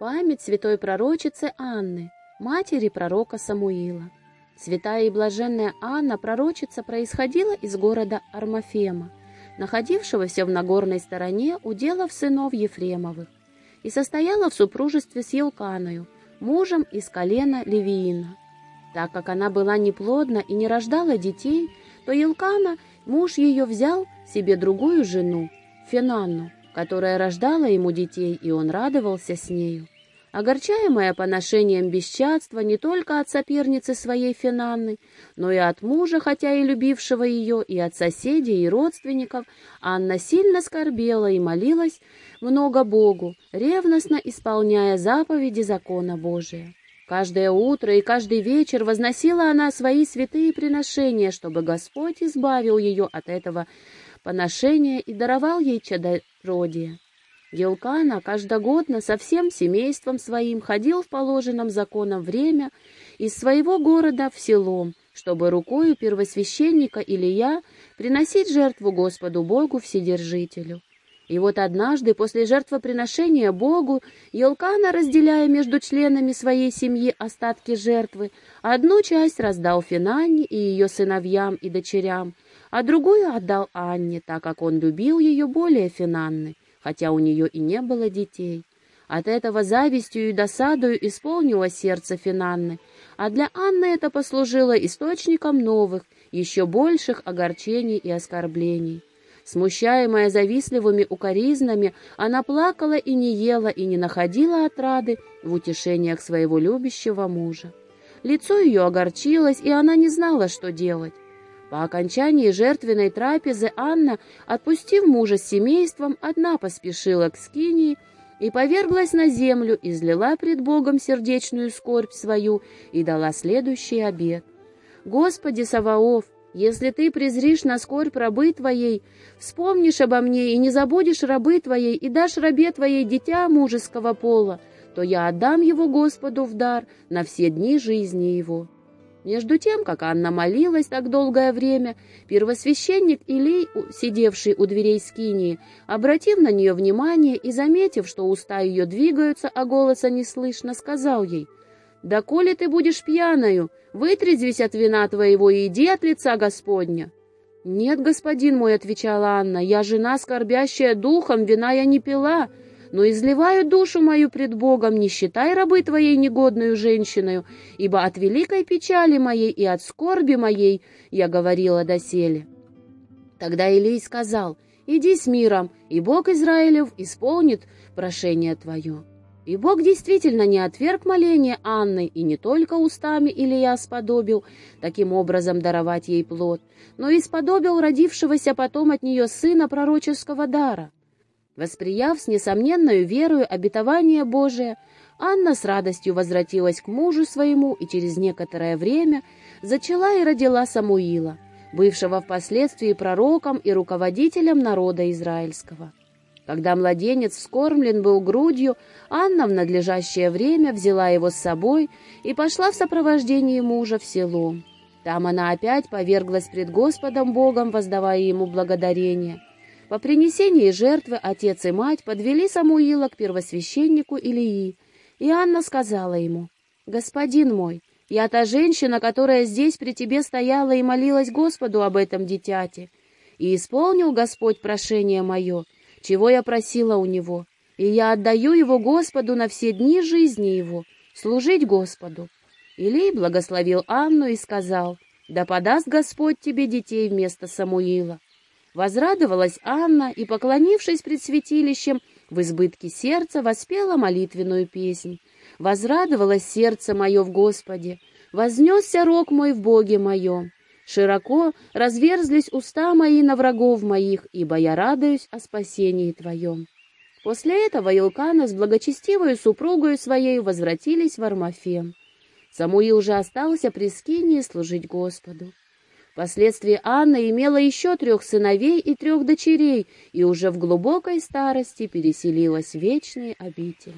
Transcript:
Память святой пророчицы Анны, матери пророка Самуила. Святая и блаженная Анна, пророчица, происходила из города Армафема, находившегося в Нагорной стороне уделов сынов Ефремовых, и состояла в супружестве с Елканою, мужем из колена Левиина. Так как она была неплодна и не рождала детей, то Елкана, муж ее, взял себе другую жену, Фенанну, которая рождала ему детей, и он радовался с нею. Огорчаемая поношением бесчадства не только от соперницы своей Финанны, но и от мужа, хотя и любившего ее, и от соседей и родственников, Анна сильно скорбела и молилась много Богу, ревностно исполняя заповеди закона Божия. Каждое утро и каждый вечер возносила она свои святые приношения, чтобы Господь избавил ее от этого поношения и даровал ей чадородие. Елкана каждогодно со всем семейством своим ходил в положенном законом время из своего города в село, чтобы рукою первосвященника Илия приносить жертву Господу Богу Вседержителю. И вот однажды, после жертвоприношения Богу, Елкана, разделяя между членами своей семьи остатки жертвы, одну часть раздал Финанне и ее сыновьям и дочерям, а другую отдал Анне, так как он любил ее более Финанны хотя у нее и не было детей. От этого завистью и досадою исполнилось сердце Финанны, а для Анны это послужило источником новых, еще больших огорчений и оскорблений. Смущаемая завистливыми укоризнами, она плакала и не ела, и не находила отрады в утешениях своего любящего мужа. Лицо ее огорчилось, и она не знала, что делать. По окончании жертвенной трапезы Анна, отпустив мужа с семейством, одна поспешила к скинии и поверглась на землю, излила пред Богом сердечную скорбь свою и дала следующий обет. «Господи Саваоф, если ты презришь на скорбь рабы твоей, вспомнишь обо мне и не забудешь рабы твоей, и дашь рабе твоей дитя мужеского пола, то я отдам его Господу в дар на все дни жизни его». Между тем, как Анна молилась так долгое время, первосвященник Илей, сидевший у дверей скинии, обратив на нее внимание и заметив, что уста ее двигаются, а голоса не слышно, сказал ей, «Да коли ты будешь пьяною, вытрезвись от вина твоего и иди от лица Господня». «Нет, господин мой», — отвечала Анна, — «я жена, скорбящая духом, вина я не пила, но изливаю душу мою пред Богом, не считай рабы твоей негодную женщиною, ибо от великой печали моей и от скорби моей я говорила доселе». Тогда Илий сказал, «Иди с миром, и Бог Израилев исполнит прошение твое». И Бог действительно не отверг моление Анны, и не только устами Илья сподобил таким образом даровать ей плод, но и сподобил родившегося потом от нее сына пророческого дара. Восприяв с несомненной верою обетование Божие, Анна с радостью возвратилась к мужу своему и через некоторое время зачала и родила Самуила, бывшего впоследствии пророком и руководителем народа израильского. Когда младенец вскормлен был грудью, Анна в надлежащее время взяла его с собой и пошла в сопровождении мужа в село. Там она опять поверглась пред Господом Богом, воздавая ему благодарение – по принесении жертвы отец и мать подвели Самуила к первосвященнику Илии, и Анна сказала ему, «Господин мой, я та женщина, которая здесь при тебе стояла и молилась Господу об этом дитяте, и исполнил Господь прошение мое, чего я просила у него, и я отдаю его Господу на все дни жизни его, служить Господу». Илий благословил Анну и сказал, «Да подаст Господь тебе детей вместо Самуила». Возрадовалась Анна и, поклонившись пред святилищем, в избытке сердца воспела молитвенную песнь. Возрадовалось сердце мое в Господе, вознесся рог мой в Боге моем. Широко разверзлись уста мои на врагов моих, ибо я радуюсь о спасении Твоем. После этого Илкана с благочестивой супругою своей возвратились в Армафем. Самуил уже остался при скинии служить Господу. Впоследствии Анна имела еще трех сыновей и трех дочерей и уже в глубокой старости переселилась в вечные обители.